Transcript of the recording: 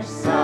your side.